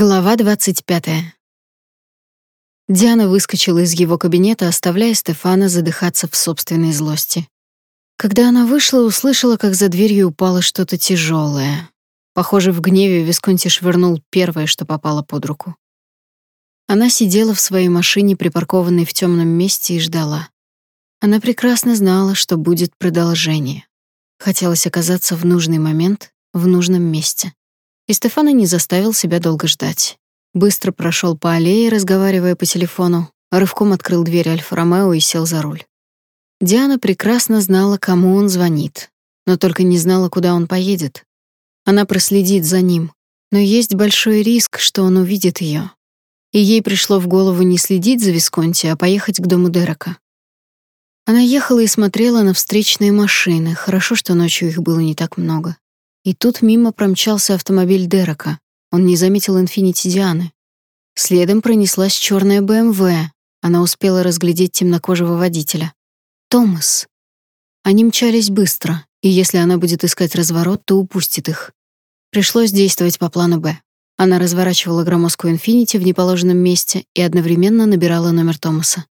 Глава 25. Диана выскочила из его кабинета, оставляя Стефана задыхаться в собственной злости. Когда она вышла, услышала, как за дверью упало что-то тяжелое. Похоже, в гневе Висконти швырнул первое, что попало под руку. Она сидела в своей машине, припаркованной в темном месте, и ждала. Она прекрасно знала, что будет продолжение. Хотелось оказаться в нужный момент, в нужном месте. И Стефана не заставил себя долго ждать. Быстро прошел по аллее, разговаривая по телефону, рывком открыл дверь Альфа-Ромео и сел за руль. Диана прекрасно знала, кому он звонит, но только не знала, куда он поедет. Она проследит за ним, но есть большой риск, что он увидит ее. И ей пришло в голову не следить за Висконти, а поехать к дому Дерека. Она ехала и смотрела на встречные машины, хорошо, что ночью их было не так много. И тут мимо промчался автомобиль Дерека. Он не заметил инфинити Дианы. Следом пронеслась черная БМВ. Она успела разглядеть темнокожего водителя. Томас. Они мчались быстро, и если она будет искать разворот, то упустит их. Пришлось действовать по плану «Б». Она разворачивала громоздкую «Инфинити» в неположенном месте и одновременно набирала номер Томаса.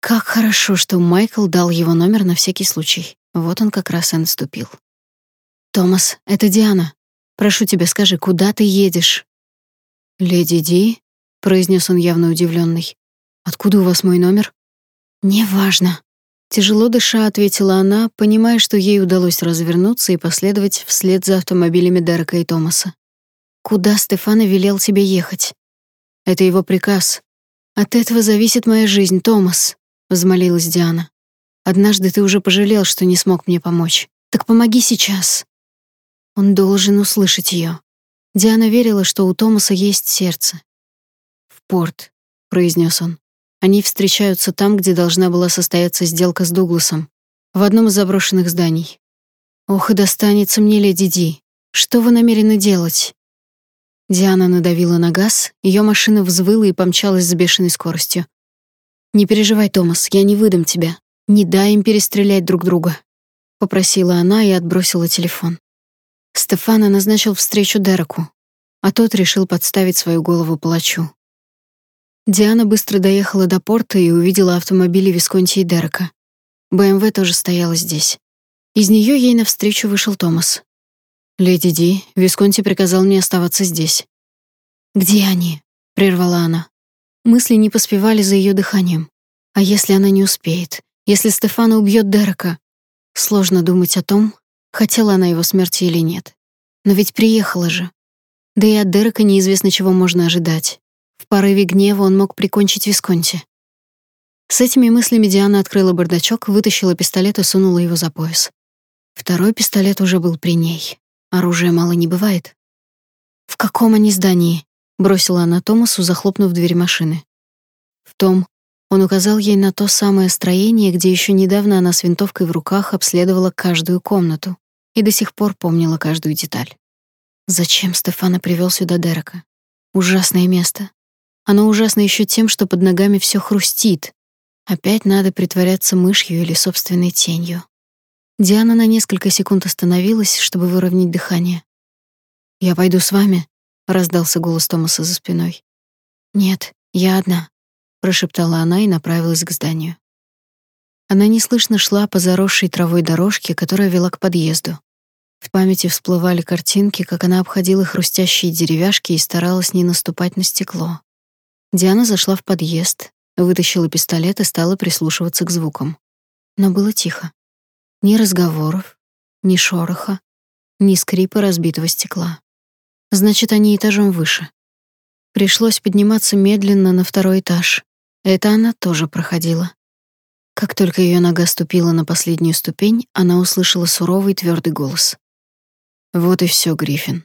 Как хорошо, что Майкл дал его номер на всякий случай. Вот он как раз и наступил. «Томас, это Диана. Прошу тебя, скажи, куда ты едешь?» «Леди Ди?» — произнес он явно удивленный. «Откуда у вас мой номер?» «Неважно». Тяжело дыша, ответила она, понимая, что ей удалось развернуться и последовать вслед за автомобилями Дерека и Томаса. «Куда Стефана велел тебе ехать?» «Это его приказ. От этого зависит моя жизнь, Томас», — взмолилась Диана. «Однажды ты уже пожалел, что не смог мне помочь. Так помоги сейчас». Он должен услышать ее. Диана верила, что у Томаса есть сердце. «В порт», — произнес он. «Они встречаются там, где должна была состояться сделка с Дугласом, в одном из заброшенных зданий. Ох, и достанется мне, леди Ди. Что вы намерены делать?» Диана надавила на газ, ее машина взвыла и помчалась с бешеной скоростью. «Не переживай, Томас, я не выдам тебя. Не дай им перестрелять друг друга», — попросила она и отбросила телефон. Стефана назначил встречу Дереку, а тот решил подставить свою голову палачу. Диана быстро доехала до порта и увидела автомобили Висконти и Дерека. БМВ тоже стояла здесь. Из нее ей навстречу вышел Томас. «Леди Ди, Висконти приказал мне оставаться здесь». «Где они?» — прервала она. Мысли не поспевали за ее дыханием. А если она не успеет? Если Стефана убьет Дерека? Сложно думать о том, Хотела она его смерти или нет. Но ведь приехала же. Да и от Дерека неизвестно, чего можно ожидать. В порыве гнева он мог прикончить Висконти. С этими мыслями Диана открыла бардачок, вытащила пистолет и сунула его за пояс. Второй пистолет уже был при ней. Оружия мало не бывает. «В каком они здании?» — бросила она Томасу, захлопнув дверь машины. «В том, он указал ей на то самое строение, где еще недавно она с винтовкой в руках обследовала каждую комнату и до сих пор помнила каждую деталь. Зачем Стефана привел сюда Дерека? Ужасное место. Оно ужасно еще тем, что под ногами все хрустит. Опять надо притворяться мышью или собственной тенью. Диана на несколько секунд остановилась, чтобы выровнять дыхание. «Я пойду с вами», — раздался голос Томаса за спиной. «Нет, я одна», прошептала она и направилась к зданию. Она неслышно шла по заросшей травой дорожке, которая вела к подъезду. В памяти всплывали картинки, как она обходила хрустящие деревяшки и старалась не наступать на стекло. Диана зашла в подъезд, вытащила пистолет и стала прислушиваться к звукам. Но было тихо. Ни разговоров, ни шороха, ни скрипа разбитого стекла. Значит, они этажом выше. Пришлось подниматься медленно на второй этаж. Это она тоже проходила. Как только ее нога ступила на последнюю ступень, она услышала суровый твердый голос. Вот и все, Гриффин.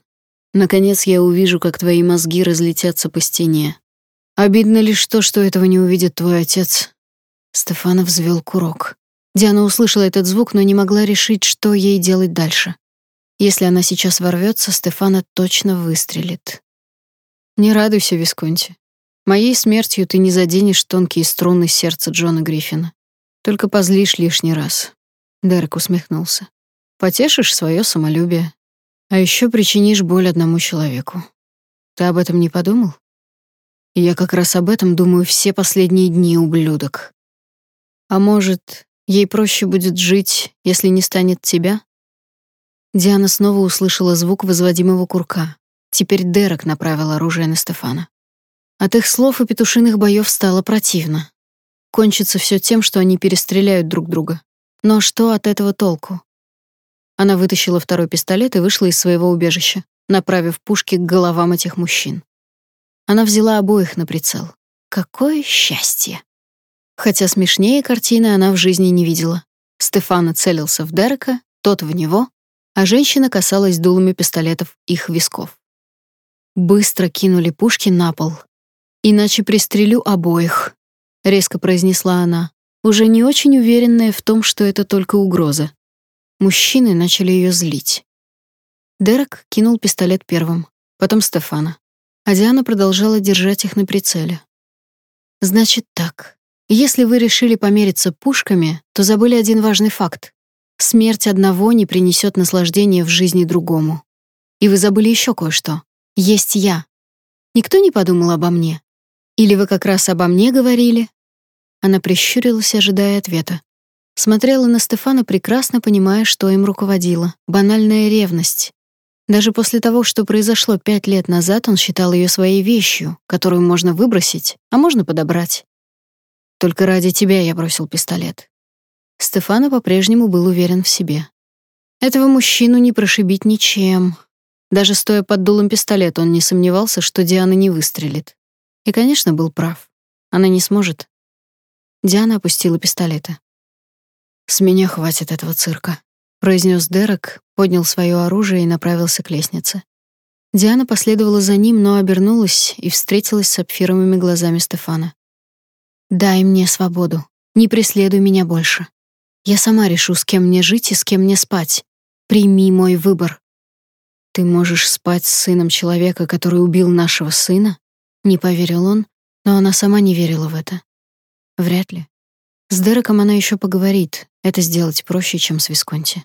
Наконец я увижу, как твои мозги разлетятся по стене. Обидно лишь то, что этого не увидит твой отец. Стефанов взвел курок. Диана услышала этот звук, но не могла решить, что ей делать дальше. Если она сейчас ворвется, Стефана точно выстрелит. Не радуйся, Висконти. Моей смертью ты не заденешь тонкие струны сердца Джона Гриффина. Только позлишь лишний раз. Дерек усмехнулся. Потешишь свое самолюбие, а еще причинишь боль одному человеку. Ты об этом не подумал? Я как раз об этом думаю все последние дни, ублюдок. А может, ей проще будет жить, если не станет тебя? Диана снова услышала звук возводимого курка. Теперь Дерек направил оружие на Стефана. От их слов и петушиных боев стало противно. Кончится все тем, что они перестреляют друг друга. Но что от этого толку? Она вытащила второй пистолет и вышла из своего убежища, направив пушки к головам этих мужчин. Она взяла обоих на прицел. Какое счастье! Хотя смешнее картины она в жизни не видела. Стефана целился в Дерека, тот в него, а женщина касалась дулами пистолетов их висков. Быстро кинули пушки на пол. «Иначе пристрелю обоих», — резко произнесла она, уже не очень уверенная в том, что это только угроза. Мужчины начали ее злить. Дерек кинул пистолет первым, потом Стефана. А Диана продолжала держать их на прицеле. Значит так. Если вы решили помериться пушками, то забыли один важный факт. Смерть одного не принесет наслаждения в жизни другому. И вы забыли еще кое-что. Есть я. Никто не подумал обо мне. Или вы как раз обо мне говорили? Она прищурилась, ожидая ответа. Смотрела на Стефана, прекрасно понимая, что им руководило. Банальная ревность. Даже после того, что произошло пять лет назад, он считал ее своей вещью, которую можно выбросить, а можно подобрать. Только ради тебя я бросил пистолет. Стефана по-прежнему был уверен в себе. Этого мужчину не прошибить ничем. Даже стоя под дулом пистолета, он не сомневался, что Диана не выстрелит. И, конечно, был прав. Она не сможет. Диана опустила пистолеты. «С меня хватит этого цирка», — произнес Дерек, поднял свое оружие и направился к лестнице. Диана последовала за ним, но обернулась и встретилась с сапфировыми глазами Стефана. «Дай мне свободу. Не преследуй меня больше. Я сама решу, с кем мне жить и с кем мне спать. Прими мой выбор». «Ты можешь спать с сыном человека, который убил нашего сына?» Не поверил он, но она сама не верила в это. Вряд ли. С Дереком она еще поговорит. Это сделать проще, чем с Висконти.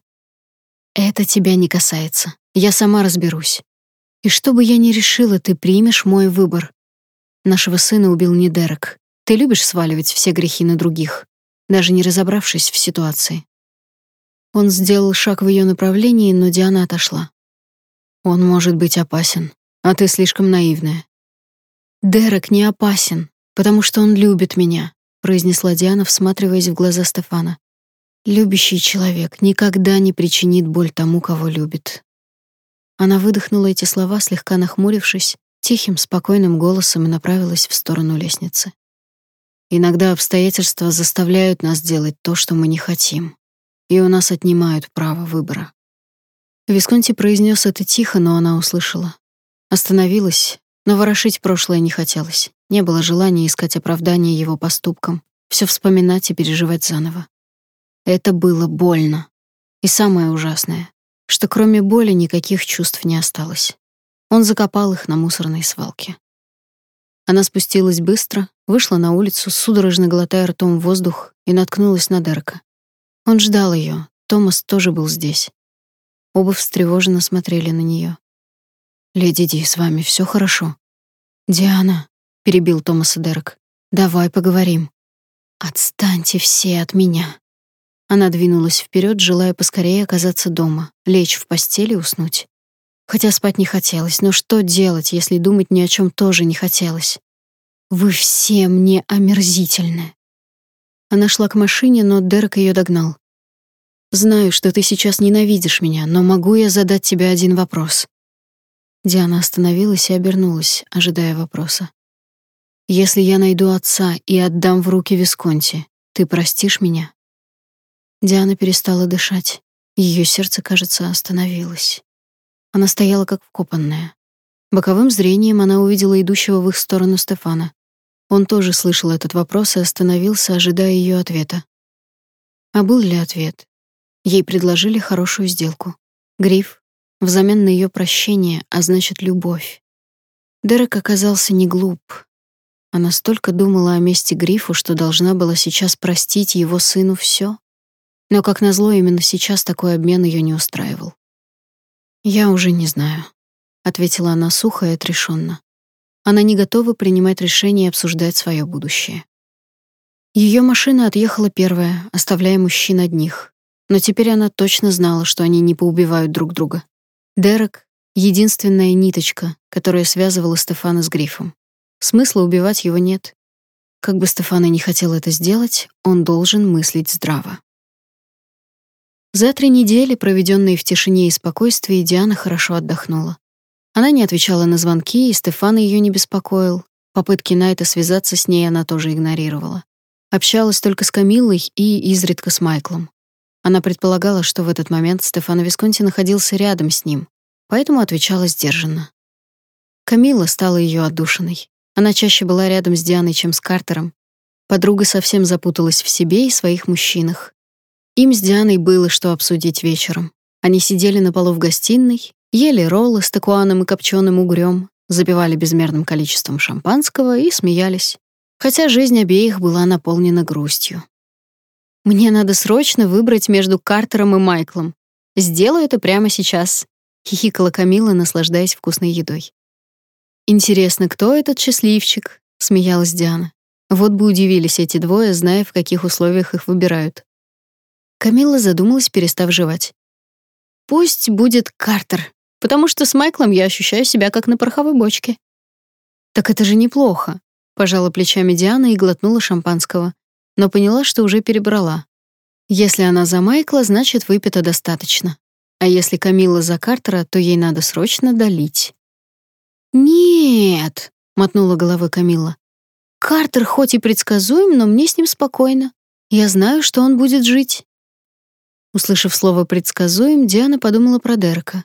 Это тебя не касается. Я сама разберусь. И что бы я ни решила, ты примешь мой выбор. Нашего сына убил не Дерек. Ты любишь сваливать все грехи на других, даже не разобравшись в ситуации. Он сделал шаг в ее направлении, но Диана отошла. Он может быть опасен, а ты слишком наивная. Дерек не опасен, потому что он любит меня произнесла Диана, всматриваясь в глаза Стефана. Любящий человек никогда не причинит боль тому, кого любит. Она выдохнула эти слова, слегка нахмурившись, тихим, спокойным голосом и направилась в сторону лестницы. Иногда обстоятельства заставляют нас делать то, что мы не хотим, и у нас отнимают право выбора. Висконти произнес это тихо, но она услышала. Остановилась, но ворошить прошлое не хотелось. Не было желания искать оправдания его поступкам, все вспоминать и переживать заново. Это было больно. И самое ужасное, что кроме боли никаких чувств не осталось. Он закопал их на мусорной свалке. Она спустилась быстро, вышла на улицу, судорожно глотая ртом воздух, и наткнулась на Дерка. Он ждал ее. Томас тоже был здесь. Оба встревоженно смотрели на нее. «Леди Ди, с вами все хорошо?» «Диана», — перебил Томаса Дерек, — «давай поговорим». «Отстаньте все от меня». Она двинулась вперед, желая поскорее оказаться дома, лечь в постели и уснуть. Хотя спать не хотелось, но что делать, если думать ни о чем тоже не хотелось? «Вы все мне омерзительны». Она шла к машине, но Дерек ее догнал. «Знаю, что ты сейчас ненавидишь меня, но могу я задать тебе один вопрос?» Диана остановилась и обернулась, ожидая вопроса. «Если я найду отца и отдам в руки Висконти, ты простишь меня?» Диана перестала дышать. Ее сердце, кажется, остановилось. Она стояла как вкопанная. Боковым зрением она увидела идущего в их сторону Стефана. Он тоже слышал этот вопрос и остановился, ожидая ее ответа. А был ли ответ? Ей предложили хорошую сделку. Гриф, взамен на ее прощение, а значит, любовь. Дерек оказался не глуп. Она столько думала о месте Грифу, что должна была сейчас простить его сыну все. Но, как назло, именно сейчас такой обмен ее не устраивал. «Я уже не знаю», — ответила она сухо и отрешенно. Она не готова принимать решения и обсуждать свое будущее. Ее машина отъехала первая, оставляя мужчин одних. Но теперь она точно знала, что они не поубивают друг друга. Дерек — единственная ниточка, которая связывала Стефана с Грифом. Смысла убивать его нет. Как бы Стефан и не хотел это сделать, он должен мыслить здраво. За три недели, проведенные в тишине и спокойствии, Диана хорошо отдохнула. Она не отвечала на звонки, и Стефан ее не беспокоил. Попытки Найта связаться с ней она тоже игнорировала. Общалась только с Камиллой и изредка с Майклом. Она предполагала, что в этот момент Стефано Висконти находился рядом с ним, поэтому отвечала сдержанно. Камилла стала ее отдушиной. Она чаще была рядом с Дианой, чем с Картером. Подруга совсем запуталась в себе и своих мужчинах. Им с Дианой было что обсудить вечером. Они сидели на полу в гостиной, ели роллы с такуаном и копченым угрём, запивали безмерным количеством шампанского и смеялись. Хотя жизнь обеих была наполнена грустью. Мне надо срочно выбрать между Картером и Майклом. Сделаю это прямо сейчас, хихикала Камила, наслаждаясь вкусной едой. Интересно, кто этот счастливчик? смеялась Диана. Вот бы удивились эти двое, зная, в каких условиях их выбирают. Камила задумалась, перестав жевать. Пусть будет Картер, потому что с Майклом я ощущаю себя как на пороховой бочке. Так это же неплохо, пожала плечами Диана и глотнула шампанского, но поняла, что уже перебрала. Если она за Майкла, значит, выпито достаточно. А если Камила за Картера, то ей надо срочно долить. «Нет», — мотнула головой Камила. «Картер хоть и предсказуем, но мне с ним спокойно. Я знаю, что он будет жить». Услышав слово «предсказуем», Диана подумала про Дерека.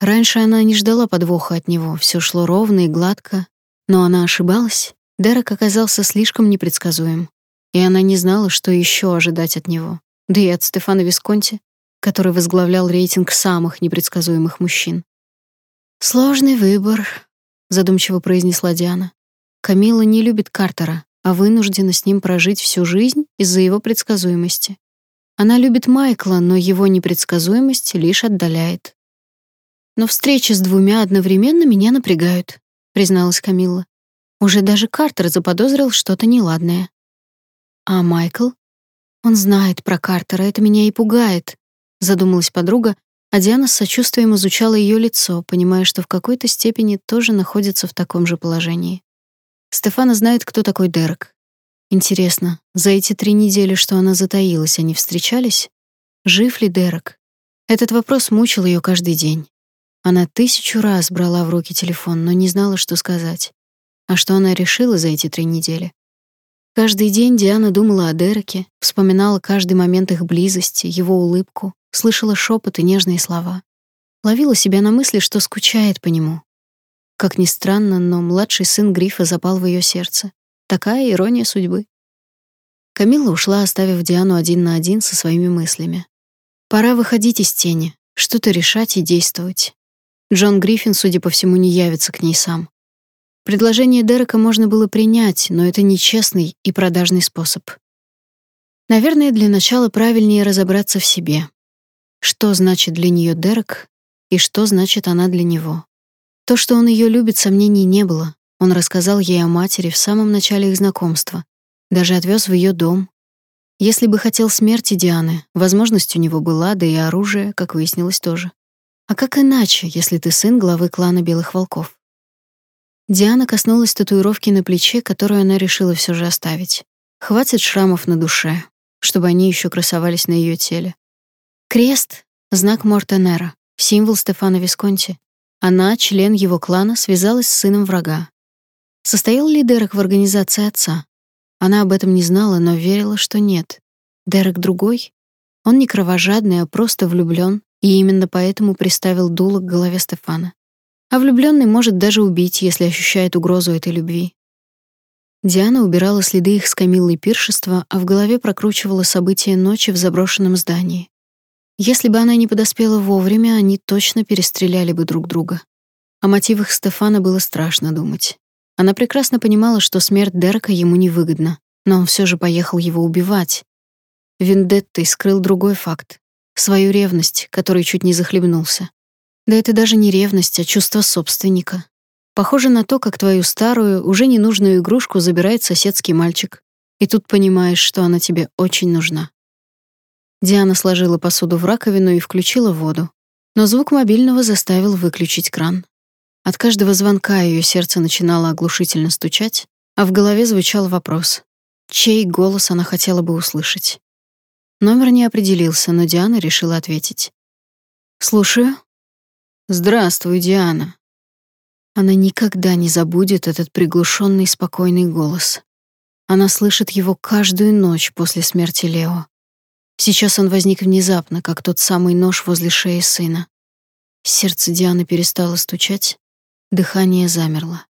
Раньше она не ждала подвоха от него, все шло ровно и гладко, но она ошибалась. Дерек оказался слишком непредсказуем, и она не знала, что еще ожидать от него. Да и от Стефана Висконти, который возглавлял рейтинг самых непредсказуемых мужчин. «Сложный выбор», задумчиво произнесла Диана. Камила не любит Картера, а вынуждена с ним прожить всю жизнь из-за его предсказуемости. Она любит Майкла, но его непредсказуемость лишь отдаляет. Но встречи с двумя одновременно меня напрягают, призналась Камилла. Уже даже Картер заподозрил что-то неладное. А Майкл? Он знает про Картера, это меня и пугает, задумалась подруга, а Диана с сочувствием изучала ее лицо, понимая, что в какой-то степени тоже находится в таком же положении. Стефана знает, кто такой Дерек. Интересно, за эти три недели, что она затаилась, они встречались? Жив ли Дерек? Этот вопрос мучил ее каждый день. Она тысячу раз брала в руки телефон, но не знала, что сказать. А что она решила за эти три недели? Каждый день Диана думала о Дереке, вспоминала каждый момент их близости, его улыбку, слышала шепот и нежные слова. Ловила себя на мысли, что скучает по нему. Как ни странно, но младший сын Грифа запал в ее сердце. Такая ирония судьбы. Камила ушла, оставив Диану один на один со своими мыслями. Пора выходить из тени, что-то решать и действовать. Джон Гриффин, судя по всему, не явится к ней сам. Предложение Дерека можно было принять, но это нечестный и продажный способ. Наверное, для начала правильнее разобраться в себе. Что значит для нее Дерек и что значит она для него? То, что он ее любит, сомнений не было. Он рассказал ей о матери в самом начале их знакомства, даже отвез в ее дом. Если бы хотел смерти Дианы, возможность у него была, да и оружие, как выяснилось, тоже. А как иначе, если ты сын главы клана Белых волков? Диана коснулась татуировки на плече, которую она решила все же оставить. Хватит шрамов на душе, чтобы они еще красовались на ее теле. Крест — знак Мортенера, символ Стефана Висконти. Она, член его клана, связалась с сыном врага. Состоял ли Дерек в организации отца? Она об этом не знала, но верила, что нет. Дерек другой? Он не кровожадный, а просто влюблен, и именно поэтому приставил дуло к голове Стефана. А влюбленный может даже убить, если ощущает угрозу этой любви. Диана убирала следы их с Камиллой пиршества, а в голове прокручивала события ночи в заброшенном здании. Если бы она не подоспела вовремя, они точно перестреляли бы друг друга. О мотивах Стефана было страшно думать. Она прекрасно понимала, что смерть Дерека ему невыгодна, но он все же поехал его убивать. Вендеттой скрыл другой факт — свою ревность, которой чуть не захлебнулся. Да это даже не ревность, а чувство собственника. Похоже на то, как твою старую, уже ненужную игрушку забирает соседский мальчик. И тут понимаешь, что она тебе очень нужна. Диана сложила посуду в раковину и включила воду. Но звук мобильного заставил выключить кран. От каждого звонка ее сердце начинало оглушительно стучать, а в голове звучал вопрос: чей голос она хотела бы услышать? Номер не определился, но Диана решила ответить. «Слушаю». «Здравствуй, Диана». Она никогда не забудет этот приглушенный, спокойный голос. Она слышит его каждую ночь после смерти Лео. Сейчас он возник внезапно, как тот самый нож возле шеи сына. Сердце Дианы перестало стучать, дыхание замерло.